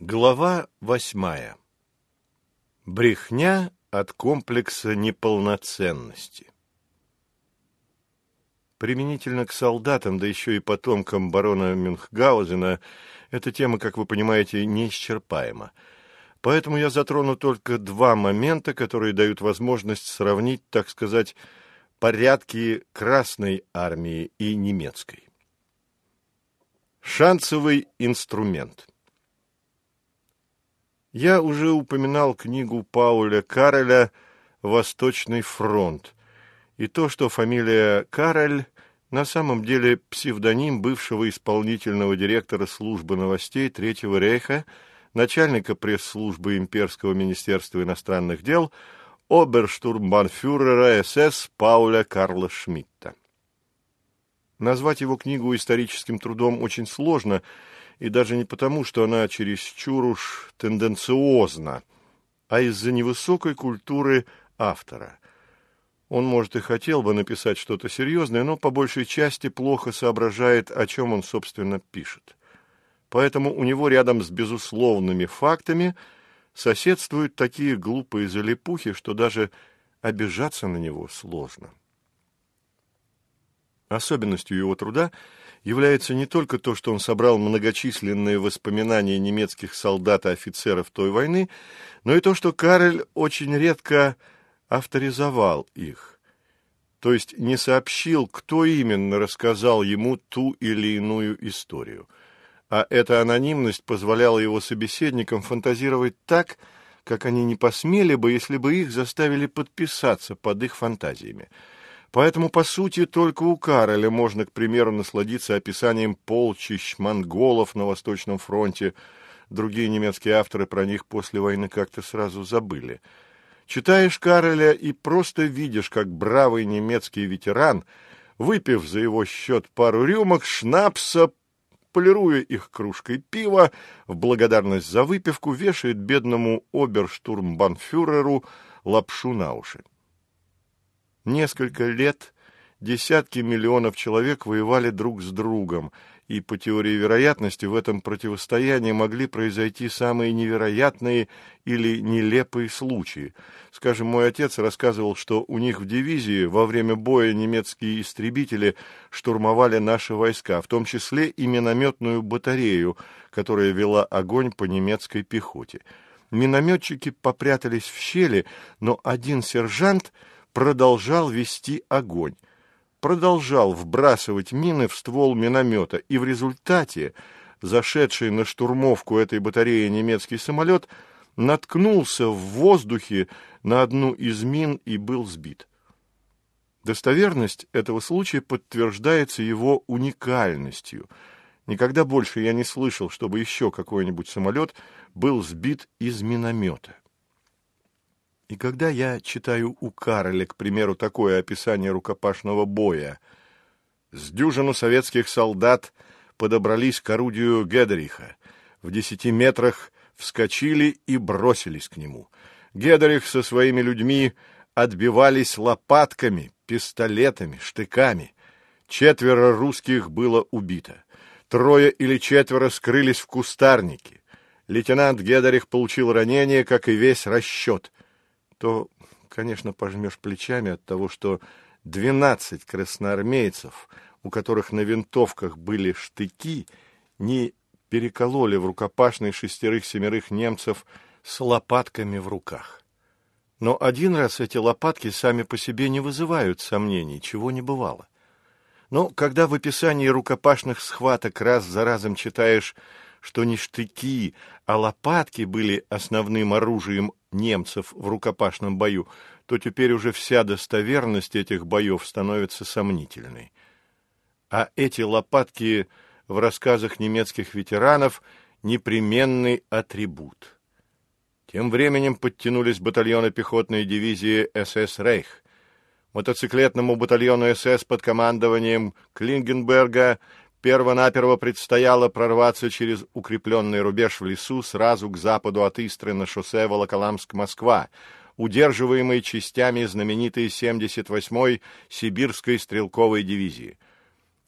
Глава восьмая. Брехня от комплекса неполноценности. Применительно к солдатам, да еще и потомкам барона Мюнхгаузена, эта тема, как вы понимаете, неисчерпаема. Поэтому я затрону только два момента, которые дают возможность сравнить, так сказать, порядки Красной армии и немецкой. Шансовый инструмент – я уже упоминал книгу Пауля Кареля «Восточный фронт» и то, что фамилия Карель на самом деле псевдоним бывшего исполнительного директора службы новостей Третьего рейха, начальника пресс-службы Имперского министерства иностранных дел, оберштурмбанфюрера СС Пауля Карла Шмидта. Назвать его книгу историческим трудом очень сложно – и даже не потому, что она чересчур уж тенденциозна, а из-за невысокой культуры автора. Он, может, и хотел бы написать что-то серьезное, но по большей части плохо соображает, о чем он, собственно, пишет. Поэтому у него рядом с безусловными фактами соседствуют такие глупые залипухи, что даже обижаться на него сложно. Особенностью его труда – является не только то, что он собрал многочисленные воспоминания немецких солдат и офицеров той войны, но и то, что Карель очень редко авторизовал их, то есть не сообщил, кто именно рассказал ему ту или иную историю. А эта анонимность позволяла его собеседникам фантазировать так, как они не посмели бы, если бы их заставили подписаться под их фантазиями. Поэтому, по сути, только у Кароля можно, к примеру, насладиться описанием полчищ монголов на Восточном фронте. Другие немецкие авторы про них после войны как-то сразу забыли. Читаешь Кароля и просто видишь, как бравый немецкий ветеран, выпив за его счет пару рюмок шнапса, полируя их кружкой пива, в благодарность за выпивку вешает бедному оберштурмбанфюреру лапшу на уши. Несколько лет десятки миллионов человек воевали друг с другом, и по теории вероятности в этом противостоянии могли произойти самые невероятные или нелепые случаи. Скажем, мой отец рассказывал, что у них в дивизии во время боя немецкие истребители штурмовали наши войска, в том числе и минометную батарею, которая вела огонь по немецкой пехоте. Минометчики попрятались в щели, но один сержант – продолжал вести огонь, продолжал вбрасывать мины в ствол миномета, и в результате зашедший на штурмовку этой батареи немецкий самолет наткнулся в воздухе на одну из мин и был сбит. Достоверность этого случая подтверждается его уникальностью. Никогда больше я не слышал, чтобы еще какой-нибудь самолет был сбит из миномета. И когда я читаю у Кароля, к примеру, такое описание рукопашного боя, с дюжину советских солдат подобрались к орудию Гедериха, в десяти метрах вскочили и бросились к нему. Гедерих со своими людьми отбивались лопатками, пистолетами, штыками. Четверо русских было убито. Трое или четверо скрылись в кустарнике. Лейтенант Гедерих получил ранение, как и весь расчет — то, конечно, пожмешь плечами от того, что двенадцать красноармейцев, у которых на винтовках были штыки, не перекололи в рукопашной шестерых-семерых немцев с лопатками в руках. Но один раз эти лопатки сами по себе не вызывают сомнений, чего не бывало. Но когда в описании рукопашных схваток раз за разом читаешь, что не штыки, а лопатки были основным оружием немцев в рукопашном бою, то теперь уже вся достоверность этих боев становится сомнительной. А эти лопатки в рассказах немецких ветеранов – непременный атрибут. Тем временем подтянулись батальоны пехотной дивизии СС «Рейх». Мотоциклетному батальону СС под командованием Клингенберга Первонаперво предстояло прорваться через укрепленный рубеж в лесу сразу к западу от Истры на шоссе Волоколамск-Москва, удерживаемой частями знаменитой 78-й Сибирской стрелковой дивизии.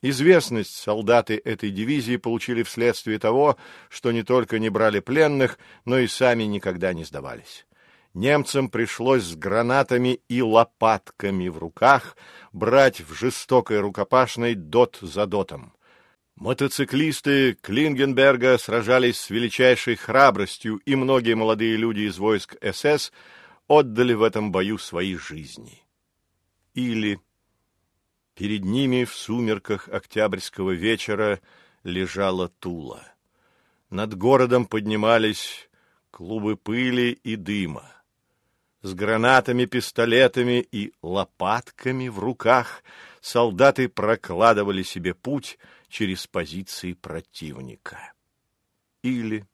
Известность солдаты этой дивизии получили вследствие того, что не только не брали пленных, но и сами никогда не сдавались. Немцам пришлось с гранатами и лопатками в руках брать в жестокой рукопашной дот за дотом. Мотоциклисты Клингенберга сражались с величайшей храбростью, и многие молодые люди из войск СС отдали в этом бою свои жизни. Или перед ними в сумерках октябрьского вечера лежала Тула. Над городом поднимались клубы пыли и дыма. С гранатами, пистолетами и лопатками в руках солдаты прокладывали себе путь через позиции противника. Или,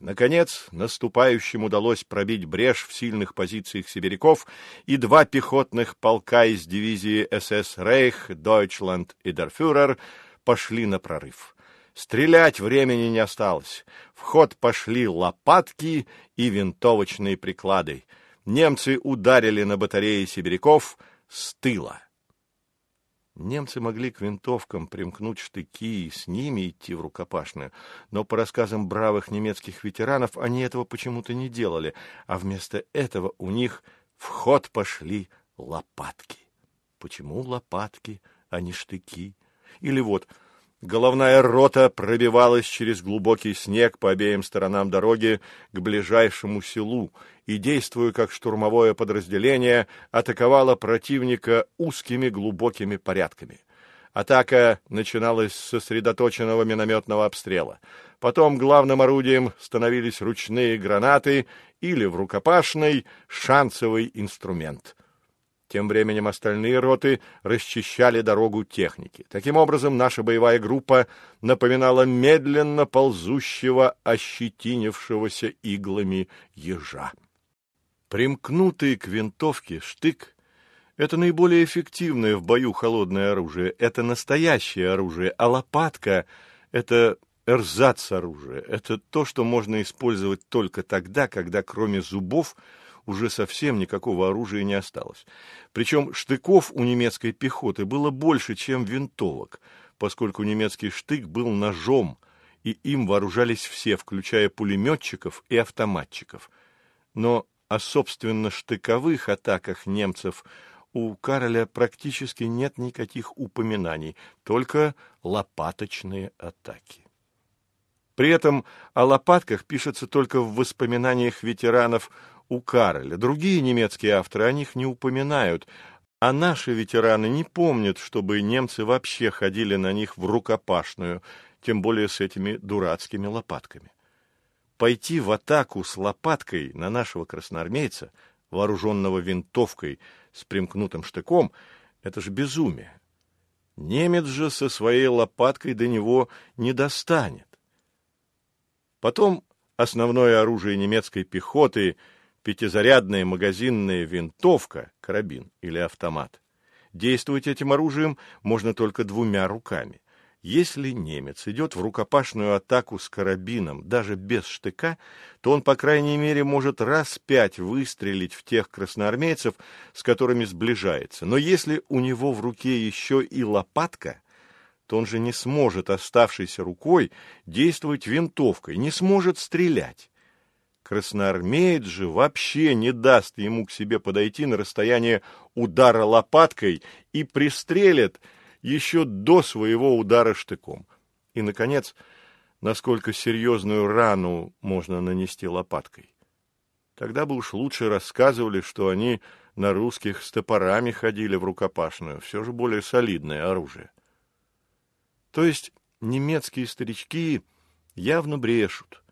наконец, наступающим удалось пробить брешь в сильных позициях сибиряков, и два пехотных полка из дивизии СС «Рейх», «Дойчланд» и «Дерфюрер» пошли на прорыв. Стрелять времени не осталось. В ход пошли лопатки и винтовочные приклады. Немцы ударили на батареи сибиряков с тыла. Немцы могли к винтовкам примкнуть штыки и с ними идти в рукопашную, но по рассказам бравых немецких ветеранов они этого почему-то не делали, а вместо этого у них в ход пошли лопатки. Почему лопатки, а не штыки? Или вот Головная рота пробивалась через глубокий снег по обеим сторонам дороги к ближайшему селу и, действуя как штурмовое подразделение, атаковала противника узкими глубокими порядками. Атака начиналась с сосредоточенного минометного обстрела. Потом главным орудием становились ручные гранаты или в рукопашной шансовый инструмент — тем временем остальные роты расчищали дорогу техники. Таким образом, наша боевая группа напоминала медленно ползущего, ощетинившегося иглами ежа. Примкнутый к винтовке штык — это наиболее эффективное в бою холодное оружие, это настоящее оружие, а лопатка — это эрзац оружия, это то, что можно использовать только тогда, когда кроме зубов — уже совсем никакого оружия не осталось. Причем штыков у немецкой пехоты было больше, чем винтовок, поскольку немецкий штык был ножом, и им вооружались все, включая пулеметчиков и автоматчиков. Но о собственно штыковых атаках немцев у Кароля практически нет никаких упоминаний, только лопаточные атаки. При этом о лопатках пишется только в воспоминаниях ветеранов у Кароля. Другие немецкие авторы о них не упоминают, а наши ветераны не помнят, чтобы немцы вообще ходили на них в рукопашную, тем более с этими дурацкими лопатками. Пойти в атаку с лопаткой на нашего красноармейца, вооруженного винтовкой с примкнутым штыком, это же безумие. Немец же со своей лопаткой до него не достанет. Потом основное оружие немецкой пехоты — пятизарядная магазинная винтовка, карабин или автомат. Действовать этим оружием можно только двумя руками. Если немец идет в рукопашную атаку с карабином, даже без штыка, то он, по крайней мере, может раз пять выстрелить в тех красноармейцев, с которыми сближается. Но если у него в руке еще и лопатка, то он же не сможет, оставшейся рукой, действовать винтовкой, не сможет стрелять. Красноармеец же вообще не даст ему к себе подойти на расстояние удара лопаткой и пристрелит еще до своего удара штыком. И, наконец, насколько серьезную рану можно нанести лопаткой. Тогда бы уж лучше рассказывали, что они на русских с топорами ходили в рукопашную, все же более солидное оружие. То есть немецкие старички явно брешут.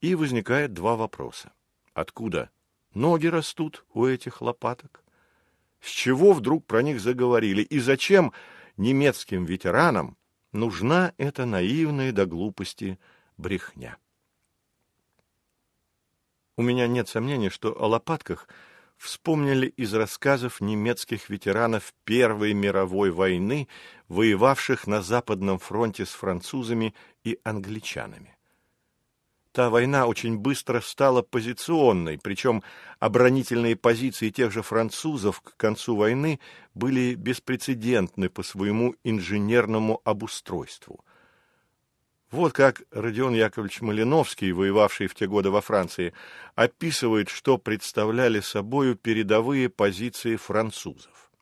И возникает два вопроса. Откуда ноги растут у этих лопаток? С чего вдруг про них заговорили? И зачем немецким ветеранам нужна эта наивная до глупости брехня? У меня нет сомнений, что о лопатках вспомнили из рассказов немецких ветеранов Первой мировой войны, воевавших на Западном фронте с французами и англичанами. Та война очень быстро стала позиционной, причем оборонительные позиции тех же французов к концу войны были беспрецедентны по своему инженерному обустройству. Вот как Родион Яковлевич Малиновский, воевавший в те годы во Франции, описывает, что представляли собою передовые позиции французов.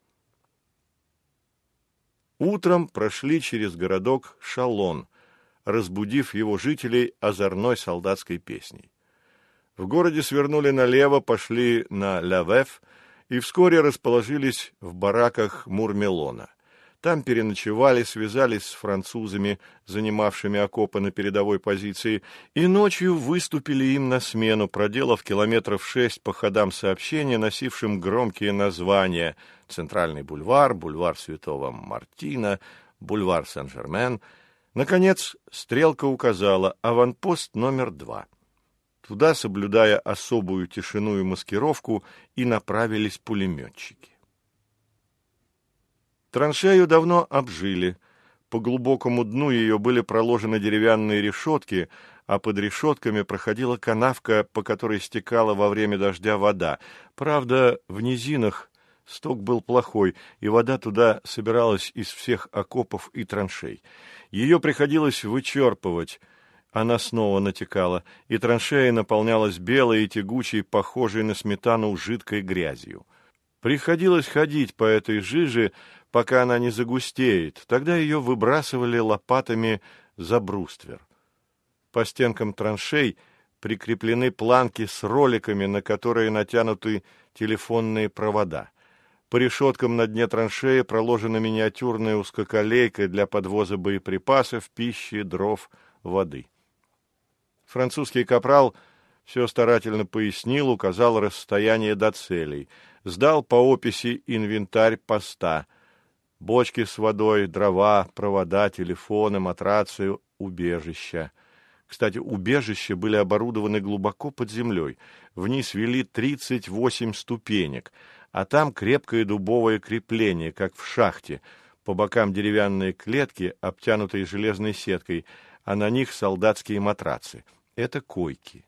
Утром прошли через городок Шалон – разбудив его жителей озорной солдатской песней. В городе свернули налево, пошли на Лавеф и вскоре расположились в бараках Мурмелона. Там переночевали, связались с французами, занимавшими окопы на передовой позиции, и ночью выступили им на смену, проделав километров шесть по ходам сообщения, носившим громкие названия «Центральный бульвар», «Бульвар Святого Мартина», «Бульвар Сен-Жермен», Наконец, стрелка указала аванпост номер два. Туда, соблюдая особую тишину и маскировку, и направились пулеметчики. Траншею давно обжили. По глубокому дну ее были проложены деревянные решетки, а под решетками проходила канавка, по которой стекала во время дождя вода. Правда, в низинах сток был плохой, и вода туда собиралась из всех окопов и траншей. Ее приходилось вычерпывать. Она снова натекала, и траншея наполнялась белой и тягучей, похожей на сметану жидкой грязью. Приходилось ходить по этой жиже, пока она не загустеет. Тогда ее выбрасывали лопатами за бруствер. По стенкам траншей прикреплены планки с роликами, на которые натянуты телефонные провода. По решеткам на дне траншеи проложена миниатюрная узкоколейка для подвоза боеприпасов, пищи, дров, воды. Французский капрал все старательно пояснил, указал расстояние до целей, сдал по описи инвентарь поста, бочки с водой, дрова, провода, телефоны, матрацы, убежища. Кстати, убежища были оборудованы глубоко под землей. Вниз вели 38 ступенек — а там крепкое дубовое крепление, как в шахте, по бокам деревянные клетки, обтянутые железной сеткой, а на них солдатские матрацы. Это койки.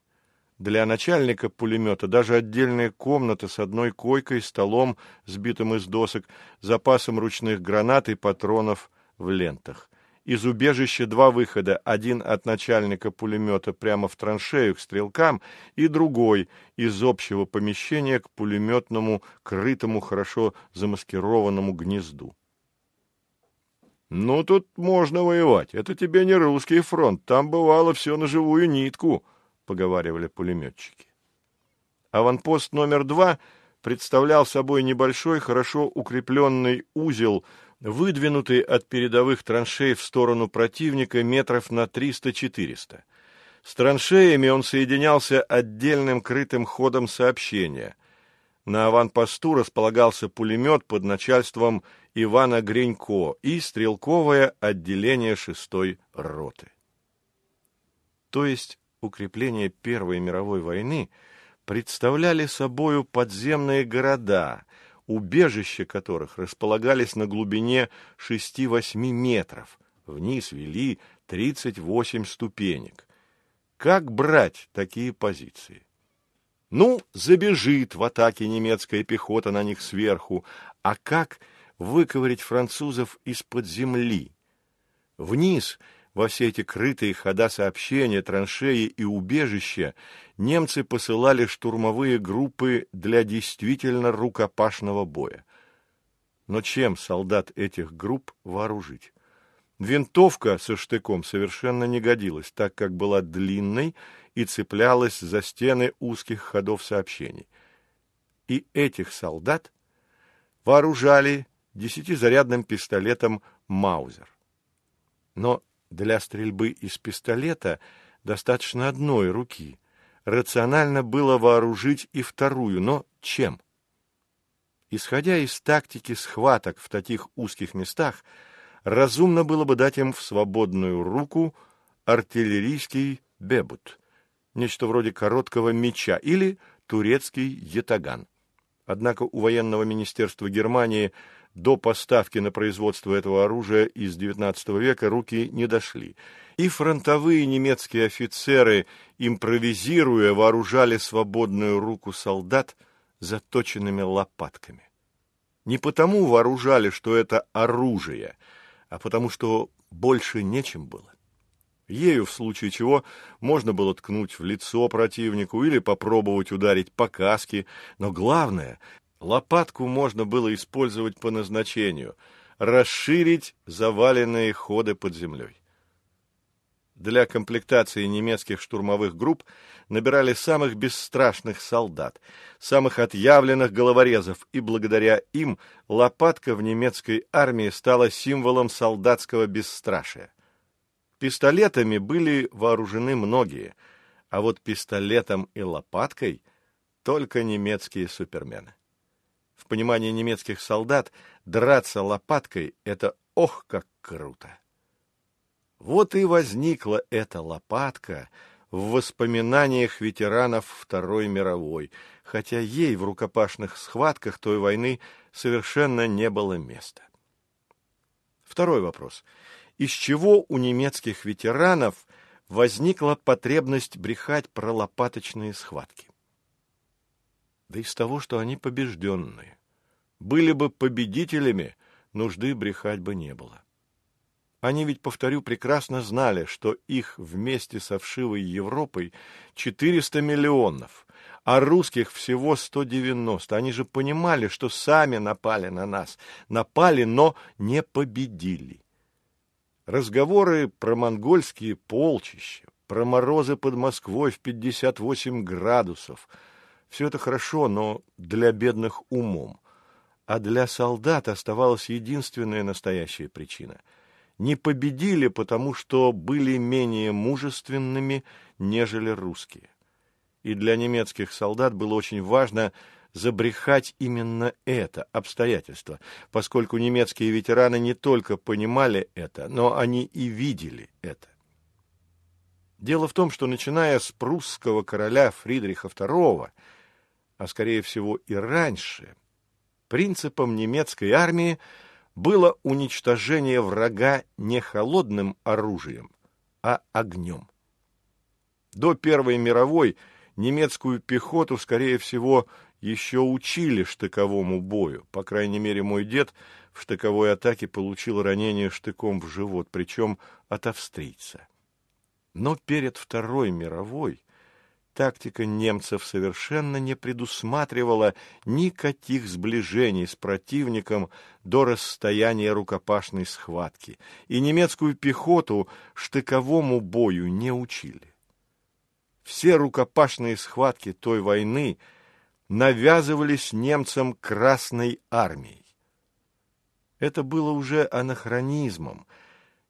Для начальника пулемета даже отдельная комната с одной койкой, столом, сбитым из досок, запасом ручных гранат и патронов в лентах. Из убежища два выхода, один от начальника пулемета прямо в траншею к стрелкам, и другой из общего помещения к пулеметному, крытому, хорошо замаскированному гнезду. «Ну, тут можно воевать. Это тебе не русский фронт. Там бывало все на живую нитку», — поговаривали пулеметчики. Аванпост номер два представлял собой небольшой, хорошо укрепленный узел — выдвинутый от передовых траншей в сторону противника метров на 300-400. С траншеями он соединялся отдельным крытым ходом сообщения. На аванпосту располагался пулемет под начальством Ивана Гринько и стрелковое отделение шестой роты. То есть укрепления Первой мировой войны представляли собою подземные города, убежища которых располагались на глубине 6-8 метров. Вниз вели 38 ступенек. Как брать такие позиции? Ну, забежит в атаке немецкая пехота на них сверху, а как выковырять французов из-под земли? Вниз – во все эти крытые хода сообщения, траншеи и убежища немцы посылали штурмовые группы для действительно рукопашного боя. Но чем солдат этих групп вооружить? Винтовка со штыком совершенно не годилась, так как была длинной и цеплялась за стены узких ходов сообщений. И этих солдат вооружали десятизарядным пистолетом «Маузер». Но для стрельбы из пистолета достаточно одной руки. Рационально было вооружить и вторую, но чем? Исходя из тактики схваток в таких узких местах, разумно было бы дать им в свободную руку артиллерийский бебут, нечто вроде короткого меча, или турецкий ятаган. Однако у военного министерства Германии – до поставки на производство этого оружия из XIX века руки не дошли, И фронтовые немецкие офицеры, импровизируя, вооружали свободную руку солдат заточенными лопатками. Не потому вооружали, что это оружие, а потому что больше нечем было. Ею, в случае чего, можно было ткнуть в лицо противнику или попробовать ударить по каске, но главное, лопатку можно было использовать по назначению – расширить заваленные ходы под землей. Для комплектации немецких штурмовых групп набирали самых бесстрашных солдат, самых отъявленных головорезов, и благодаря им лопатка в немецкой армии стала символом солдатского бесстрашия. Пистолетами были вооружены многие, а вот пистолетом и лопаткой только немецкие супермены. Понимании немецких солдат драться лопаткой — это ох, как круто! Вот и возникла эта лопатка в воспоминаниях ветеранов Второй мировой, хотя ей в рукопашных схватках той войны совершенно не было места. Второй вопрос — из чего у немецких ветеранов возникла потребность брехать про лопаточные схватки. Да из того, что они побежденные. Были бы победителями, нужды брехать бы не было. Они ведь, повторю, прекрасно знали, что их вместе со вшивой Европой 400 миллионов, а русских всего 190. Они же понимали, что сами напали на нас. Напали, но не победили. Разговоры про монгольские полчища, про морозы под Москвой в 58 градусов. Все это хорошо, но для бедных умом. А для солдат оставалась единственная настоящая причина. Не победили, потому что были менее мужественными, нежели русские. И для немецких солдат было очень важно – забрехать именно это обстоятельство, поскольку немецкие ветераны не только понимали это, но они и видели это. Дело в том, что начиная с прусского короля Фридриха II, а скорее всего и раньше, принципом немецкой армии было уничтожение врага не холодным оружием, а огнем. До Первой мировой немецкую пехоту, скорее всего, еще учили штыковому бою. По крайней мере, мой дед в штыковой атаке получил ранение штыком в живот, причем от австрийца. Но перед Второй мировой тактика немцев совершенно не предусматривала никаких сближений с противником до расстояния рукопашной схватки, и немецкую пехоту штыковому бою не учили. Все рукопашные схватки той войны – навязывались немцам Красной армией. Это было уже анахронизмом.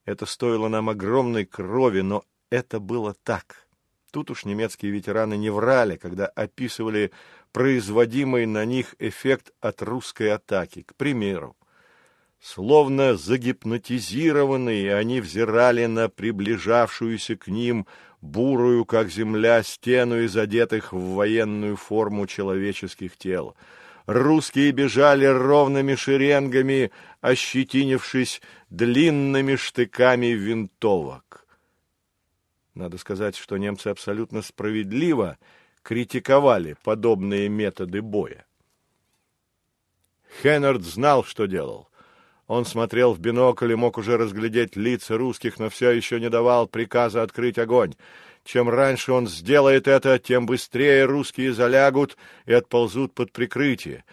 Это стоило нам огромной крови, но это было так. Тут уж немецкие ветераны не врали, когда описывали производимый на них эффект от русской атаки. К примеру, словно загипнотизированные, они взирали на приближавшуюся к ним бурую, как земля, стену из одетых в военную форму человеческих тел. Русские бежали ровными шеренгами, ощетинившись длинными штыками винтовок. Надо сказать, что немцы абсолютно справедливо критиковали подобные методы боя. Хеннерд знал, что делал. Он смотрел в бинокль и мог уже разглядеть лица русских, но все еще не давал приказа открыть огонь. Чем раньше он сделает это, тем быстрее русские залягут и отползут под прикрытие.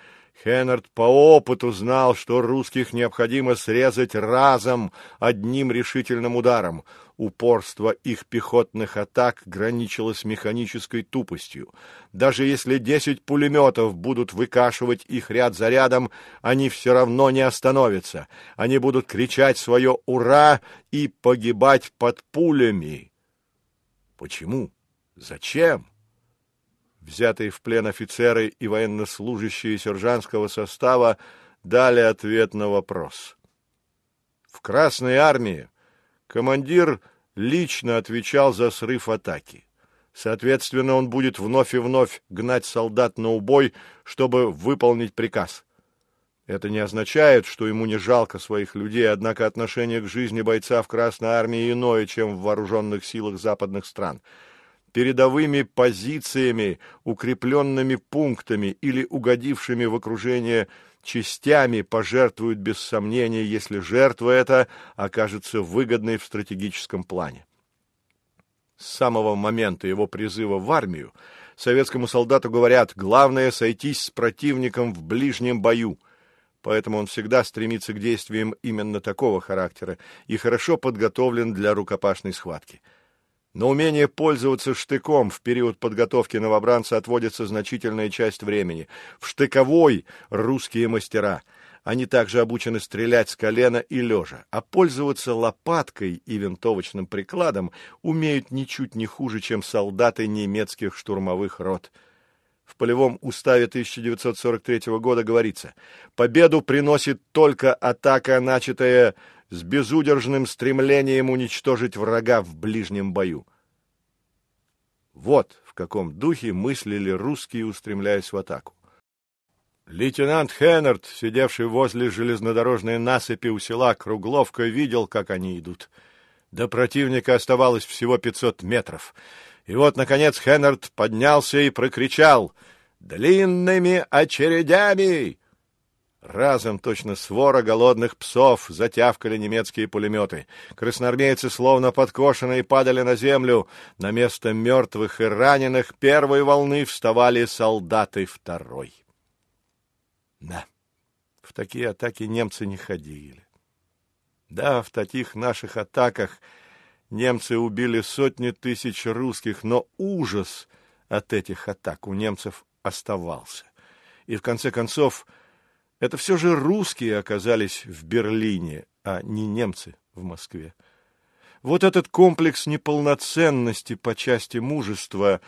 Хеннард по опыту знал, что русских необходимо срезать разом одним решительным ударом. Упорство их пехотных атак граничило с механической тупостью. Даже если десять пулеметов будут выкашивать их ряд за рядом, они все равно не остановятся. Они будут кричать свое «Ура!» и погибать под пулями. Почему? Зачем? Взятые в плен офицеры и военнослужащие сержантского состава дали ответ на вопрос. В Красной армии командир лично отвечал за срыв атаки. Соответственно, он будет вновь и вновь гнать солдат на убой, чтобы выполнить приказ. Это не означает, что ему не жалко своих людей, однако отношение к жизни бойца в Красной Армии иное, чем в вооруженных силах западных стран. Передовыми позициями, укрепленными пунктами или угодившими в окружение частями пожертвуют без сомнения, если жертва эта окажется выгодной в стратегическом плане. С самого момента его призыва в армию советскому солдату говорят «главное сойтись с противником в ближнем бою», поэтому он всегда стремится к действиям именно такого характера и хорошо подготовлен для рукопашной схватки. На умение пользоваться штыком в период подготовки новобранца отводится значительная часть времени. В штыковой русские мастера – они также обучены стрелять с колена и лежа, а пользоваться лопаткой и винтовочным прикладом умеют ничуть не хуже, чем солдаты немецких штурмовых рот. В полевом уставе 1943 года говорится, победу приносит только атака, начатая с безудержным стремлением уничтожить врага в ближнем бою. Вот в каком духе мыслили русские, устремляясь в атаку. Лейтенант Хеннерт, сидевший возле железнодорожной насыпи у села Кругловка, видел, как они идут. До противника оставалось всего пятьсот метров. И вот, наконец, Хеннерт поднялся и прокричал «Длинными очередями!» Разом, точно свора голодных псов, затявкали немецкие пулеметы. Красноармейцы, словно подкошенные, падали на землю. На место мертвых и раненых первой волны вставали солдаты второй. Да, в такие атаки немцы не ходили. Да, в таких наших атаках немцы убили сотни тысяч русских, но ужас от этих атак у немцев оставался. И в конце концов, это все же русские оказались в Берлине, а не немцы в Москве. Вот этот комплекс неполноценности по части мужества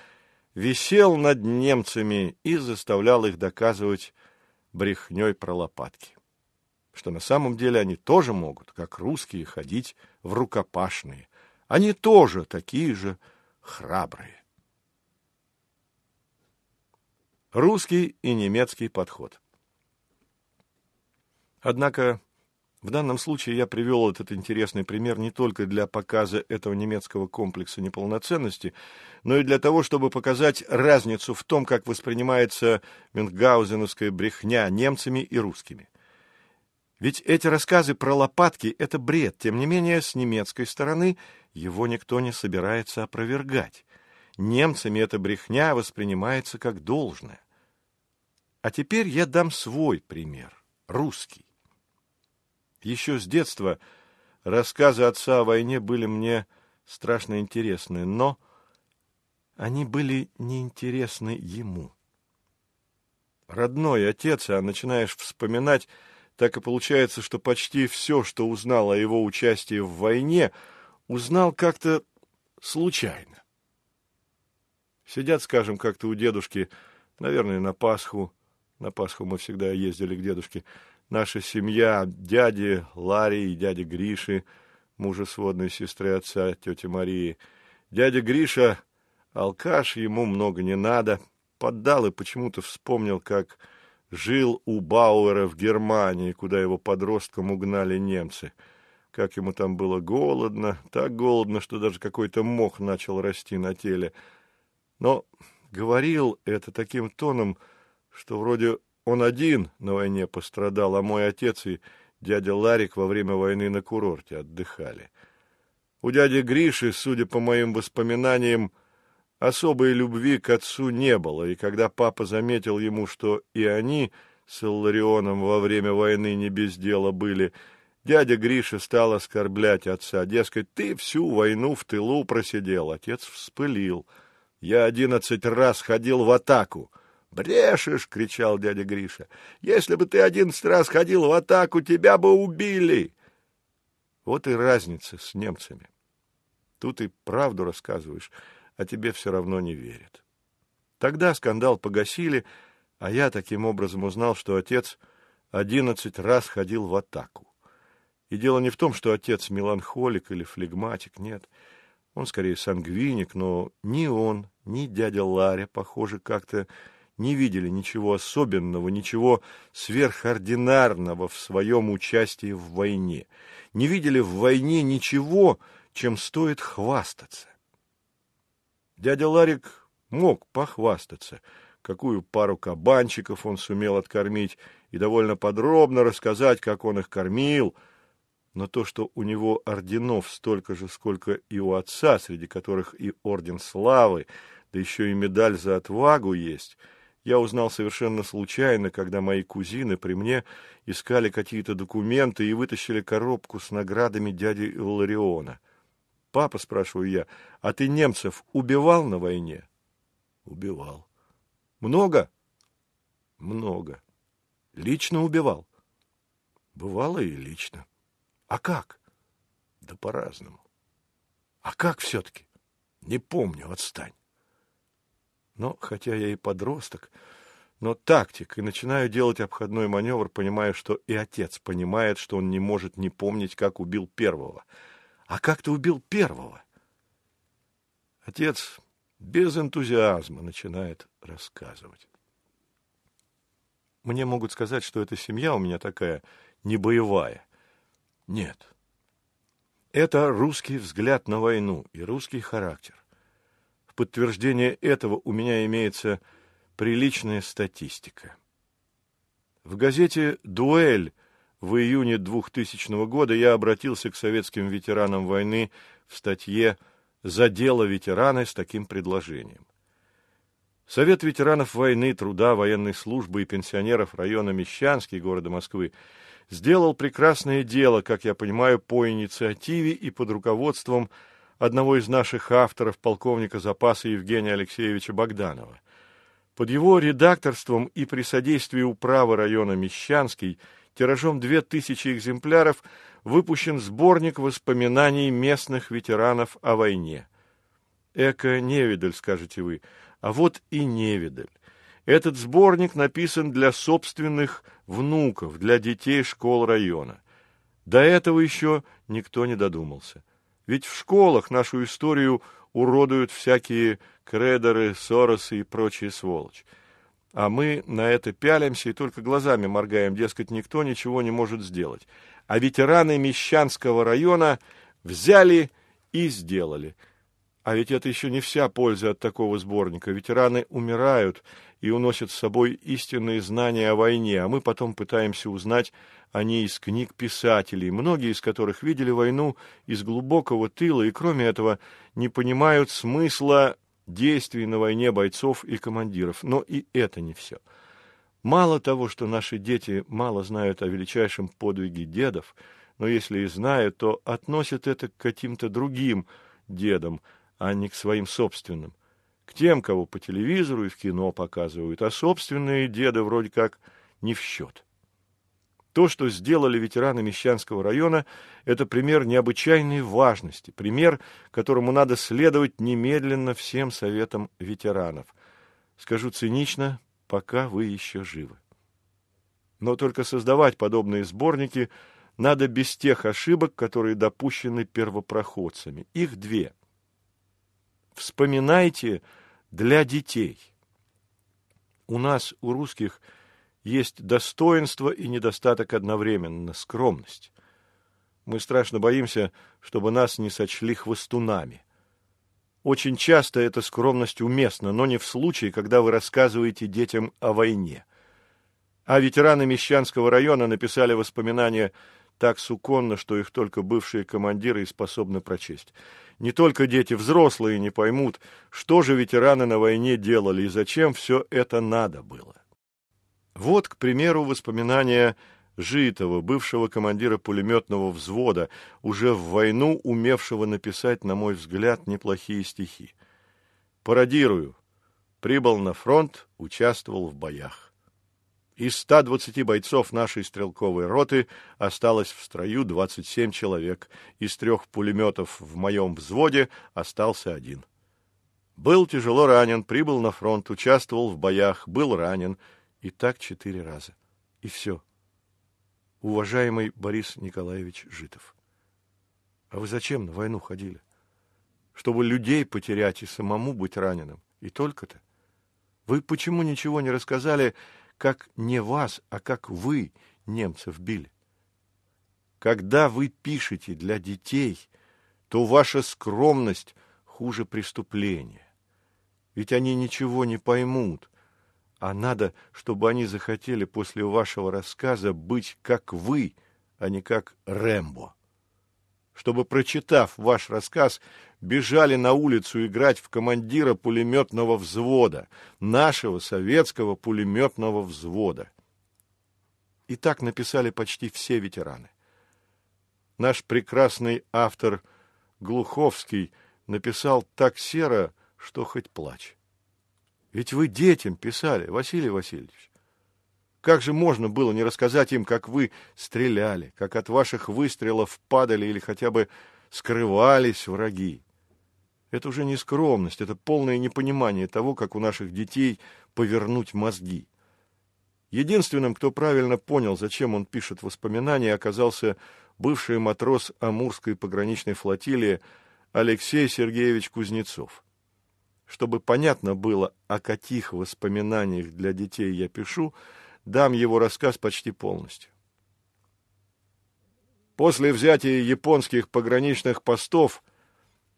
висел над немцами и заставлял их доказывать брехней про лопатки. Что на самом деле они тоже могут, как русские, ходить в рукопашные. Они тоже такие же храбрые. Русский и немецкий подход. Однако в данном случае я привел этот интересный пример не только для показа этого немецкого комплекса неполноценности, но и для того, чтобы показать разницу в том, как воспринимается мюнхгаузеновская брехня немцами и русскими. Ведь эти рассказы про лопатки – это бред, тем не менее, с немецкой стороны его никто не собирается опровергать. Немцами эта брехня воспринимается как должное. А теперь я дам свой пример, русский. Еще с детства рассказы отца о войне были мне страшно интересны, но они были неинтересны ему. Родной отец, а начинаешь вспоминать, так и получается, что почти все, что узнал о его участии в войне, узнал как-то случайно. Сидят, скажем, как-то у дедушки, наверное, на Пасху, на Пасху мы всегда ездили к дедушке, наша семья, дяди Ларри и дяди Гриши, мужа сводной сестры отца, тети Марии. Дядя Гриша, алкаш, ему много не надо, поддал и почему-то вспомнил, как жил у Бауэра в Германии, куда его подростком угнали немцы. Как ему там было голодно, так голодно, что даже какой-то мох начал расти на теле. Но говорил это таким тоном, что вроде он один на войне пострадал, а мой отец и дядя Ларик во время войны на курорте отдыхали. У дяди Гриши, судя по моим воспоминаниям, особой любви к отцу не было, и когда папа заметил ему, что и они с Илларионом во время войны не без дела были, дядя Гриша стал оскорблять отца. Дескать, ты всю войну в тылу просидел. Отец вспылил. Я одиннадцать раз ходил в атаку. «Брешешь!» — кричал дядя Гриша. «Если бы ты одиннадцать раз ходил в атаку, тебя бы убили!» Вот и разница с немцами. Тут и правду рассказываешь, а тебе все равно не верят. Тогда скандал погасили, а я таким образом узнал, что отец одиннадцать раз ходил в атаку. И дело не в том, что отец меланхолик или флегматик, нет. Он скорее сангвиник, но ни он, ни дядя Ларя, похоже, как-то не видели ничего особенного, ничего сверхординарного в своем участии в войне, не видели в войне ничего, чем стоит хвастаться. Дядя Ларик мог похвастаться, какую пару кабанчиков он сумел откормить, и довольно подробно рассказать, как он их кормил, но то, что у него орденов столько же, сколько и у отца, среди которых и орден славы, да еще и медаль за отвагу есть — я узнал совершенно случайно, когда мои кузины при мне искали какие-то документы и вытащили коробку с наградами дяди Лариона. «Папа, — спрашиваю я, — а ты немцев убивал на войне?» «Убивал». «Много?» «Много». «Лично убивал?» «Бывало и лично». «А как?» «Да по-разному». «А как все-таки?» «Не помню, отстань». Но, хотя я и подросток, но тактик, и начинаю делать обходной маневр, понимая, что и отец понимает, что он не может не помнить, как убил первого. А как ты убил первого? Отец без энтузиазма начинает рассказывать. Мне могут сказать, что эта семья у меня такая не боевая. Нет. Это русский взгляд на войну и русский характер подтверждение этого у меня имеется приличная статистика. В газете «Дуэль» в июне 2000 года я обратился к советским ветеранам войны в статье «За дело ветераны» с таким предложением. Совет ветеранов войны, труда, военной службы и пенсионеров района Мещанский города Москвы сделал прекрасное дело, как я понимаю, по инициативе и под руководством одного из наших авторов, полковника запаса Евгения Алексеевича Богданова. Под его редакторством и при содействии управы района Мещанский тиражом 2000 экземпляров выпущен сборник воспоминаний местных ветеранов о войне. Эко-невидаль, скажете вы, а вот и невидаль. Этот сборник написан для собственных внуков, для детей школ района. До этого еще никто не додумался. Ведь в школах нашу историю уродуют всякие кредеры, соросы и прочие сволочь. А мы на это пялимся и только глазами моргаем, дескать, никто ничего не может сделать. А ветераны Мещанского района взяли и сделали. А ведь это еще не вся польза от такого сборника. Ветераны умирают и уносят с собой истинные знания о войне, а мы потом пытаемся узнать, они из книг писателей, многие из которых видели войну из глубокого тыла и, кроме этого, не понимают смысла действий на войне бойцов и командиров. Но и это не все. Мало того, что наши дети мало знают о величайшем подвиге дедов, но если и знают, то относят это к каким-то другим дедам, а не к своим собственным. К тем, кого по телевизору и в кино показывают, а собственные деды вроде как не в счет. То, что сделали ветераны Мещанского района, это пример необычайной важности, пример, которому надо следовать немедленно всем советам ветеранов. Скажу цинично, пока вы еще живы. Но только создавать подобные сборники надо без тех ошибок, которые допущены первопроходцами. Их две. Вспоминайте для детей. У нас, у русских, есть достоинство и недостаток одновременно, скромность. Мы страшно боимся, чтобы нас не сочли хвостунами. Очень часто эта скромность уместна, но не в случае, когда вы рассказываете детям о войне. А ветераны Мещанского района написали воспоминания так суконно, что их только бывшие командиры и способны прочесть. Не только дети, взрослые не поймут, что же ветераны на войне делали и зачем все это надо было. Вот, к примеру, воспоминания Житова, бывшего командира пулеметного взвода, уже в войну умевшего написать, на мой взгляд, неплохие стихи. Пародирую. Прибыл на фронт, участвовал в боях. Из 120 бойцов нашей стрелковой роты осталось в строю 27 человек. Из трех пулеметов в моем взводе остался один. Был тяжело ранен, прибыл на фронт, участвовал в боях, был ранен — и так четыре раза. И все. Уважаемый Борис Николаевич Житов. А вы зачем на войну ходили? Чтобы людей потерять и самому быть раненым. И только-то. Вы почему ничего не рассказали, как не вас, а как вы немцев били? Когда вы пишете для детей, то ваша скромность хуже преступления. Ведь они ничего не поймут, а надо, чтобы они захотели после вашего рассказа быть как вы, а не как Рэмбо. Чтобы, прочитав ваш рассказ, бежали на улицу играть в командира пулеметного взвода, нашего советского пулеметного взвода. И так написали почти все ветераны. Наш прекрасный автор Глуховский написал так серо, что хоть плачь. Ведь вы детям писали, Василий Васильевич. Как же можно было не рассказать им, как вы стреляли, как от ваших выстрелов падали или хотя бы скрывались враги? Это уже не скромность, это полное непонимание того, как у наших детей повернуть мозги. Единственным, кто правильно понял, зачем он пишет воспоминания, оказался бывший матрос Амурской пограничной флотилии Алексей Сергеевич Кузнецов. Чтобы понятно было, о каких воспоминаниях для детей я пишу, дам его рассказ почти полностью. После взятия японских пограничных постов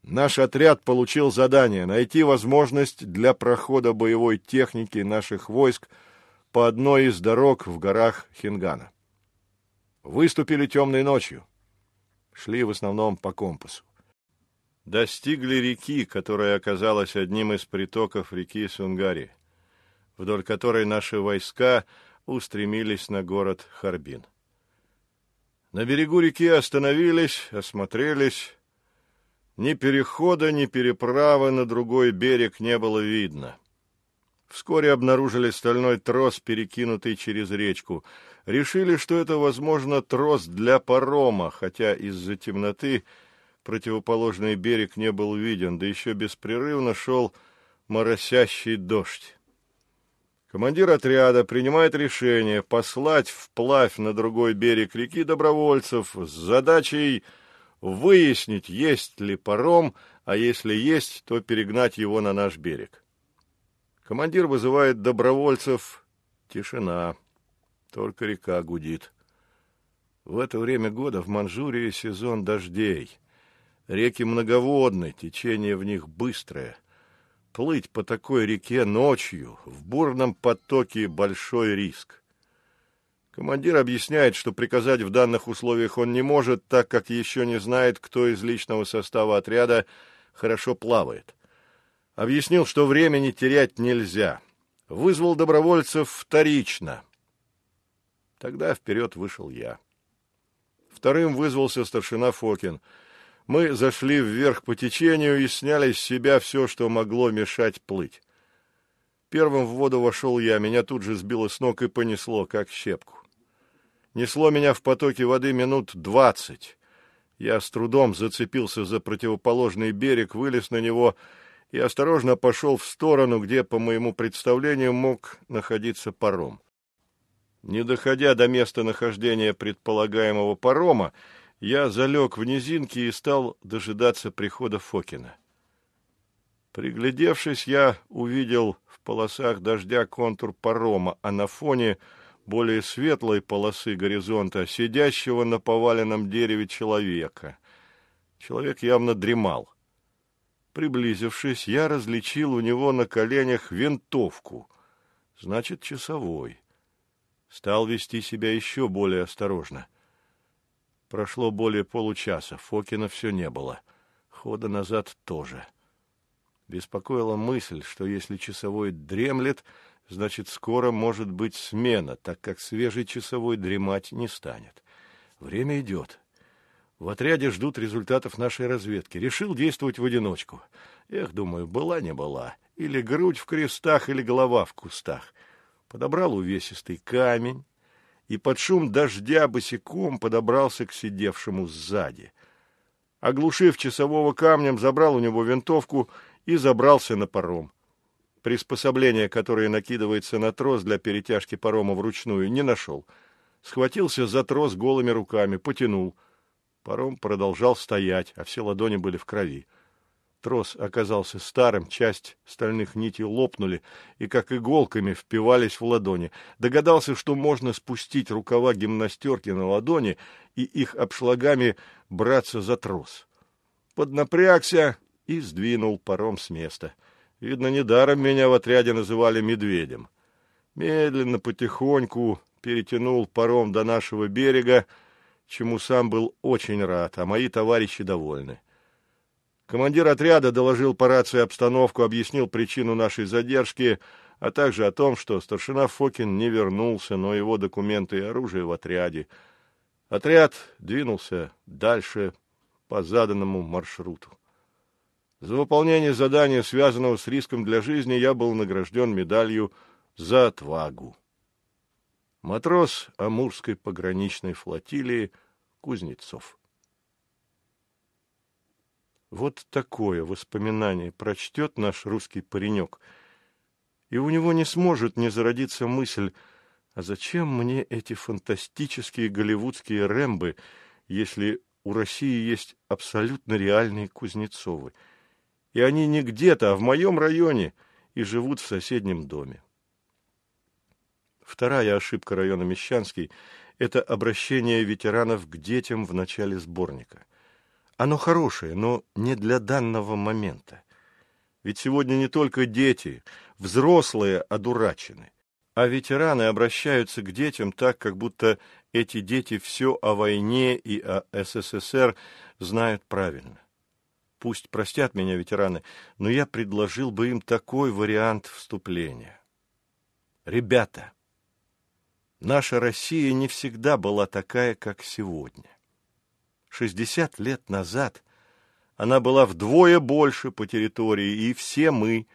наш отряд получил задание найти возможность для прохода боевой техники наших войск по одной из дорог в горах Хингана. Выступили темной ночью. Шли в основном по компасу достигли реки, которая оказалась одним из притоков реки Сунгари, вдоль которой наши войска устремились на город Харбин. На берегу реки остановились, осмотрелись. Ни перехода, ни переправы на другой берег не было видно. Вскоре обнаружили стальной трос, перекинутый через речку. Решили, что это, возможно, трос для парома, хотя из-за темноты противоположный берег не был виден, да еще беспрерывно шел моросящий дождь. Командир отряда принимает решение послать вплавь на другой берег реки добровольцев с задачей выяснить, есть ли паром, а если есть, то перегнать его на наш берег. Командир вызывает добровольцев. Тишина. Только река гудит. В это время года в Манчжурии сезон дождей. Реки многоводны, течение в них быстрое. Плыть по такой реке ночью, в бурном потоке, большой риск. Командир объясняет, что приказать в данных условиях он не может, так как еще не знает, кто из личного состава отряда хорошо плавает. Объяснил, что времени терять нельзя. Вызвал добровольцев вторично. Тогда вперед вышел я. Вторым вызвался старшина Фокин — мы зашли вверх по течению и сняли с себя все, что могло мешать плыть. Первым в воду вошел я, меня тут же сбило с ног и понесло, как щепку. Несло меня в потоке воды минут двадцать. Я с трудом зацепился за противоположный берег, вылез на него и осторожно пошел в сторону, где, по моему представлению, мог находиться паром. Не доходя до места нахождения предполагаемого парома, я залег в низинке и стал дожидаться прихода Фокина. Приглядевшись, я увидел в полосах дождя контур парома, а на фоне более светлой полосы горизонта сидящего на поваленном дереве человека. Человек явно дремал. Приблизившись, я различил у него на коленях винтовку, значит, часовой. Стал вести себя еще более осторожно — Прошло более получаса, Фокина все не было. Хода назад тоже. Беспокоила мысль, что если часовой дремлет, значит, скоро может быть смена, так как свежий часовой дремать не станет. Время идет. В отряде ждут результатов нашей разведки. Решил действовать в одиночку. Эх, думаю, была не была. Или грудь в крестах, или голова в кустах. Подобрал увесистый камень, и под шум дождя босиком подобрался к сидевшему сзади. Оглушив часового камнем, забрал у него винтовку и забрался на паром. Приспособление, которое накидывается на трос для перетяжки парома вручную, не нашел. Схватился за трос голыми руками, потянул. Паром продолжал стоять, а все ладони были в крови. Трос оказался старым, часть стальных нитей лопнули и как иголками впивались в ладони. Догадался, что можно спустить рукава гимнастерки на ладони и их обшлагами браться за трос. Поднапрягся и сдвинул паром с места. Видно, недаром меня в отряде называли медведем. Медленно, потихоньку перетянул паром до нашего берега, чему сам был очень рад, а мои товарищи довольны. Командир отряда доложил по рации обстановку, объяснил причину нашей задержки, а также о том, что старшина Фокин не вернулся, но его документы и оружие в отряде. Отряд двинулся дальше по заданному маршруту. За выполнение задания, связанного с риском для жизни, я был награжден медалью за отвагу. Матрос Амурской пограничной флотилии Кузнецов. Вот такое воспоминание прочтет наш русский паренек, и у него не сможет не зародиться мысль, а зачем мне эти фантастические голливудские Рэмбы, если у России есть абсолютно реальные Кузнецовы, и они не где-то, а в моем районе, и живут в соседнем доме. Вторая ошибка района Мещанский – это обращение ветеранов к детям в начале сборника. Оно хорошее, но не для данного момента. Ведь сегодня не только дети, взрослые одурачены, а ветераны обращаются к детям так, как будто эти дети все о войне и о СССР знают правильно. Пусть простят меня ветераны, но я предложил бы им такой вариант вступления. Ребята, наша Россия не всегда была такая, как сегодня. 60 лет назад она была вдвое больше по территории, и все мы,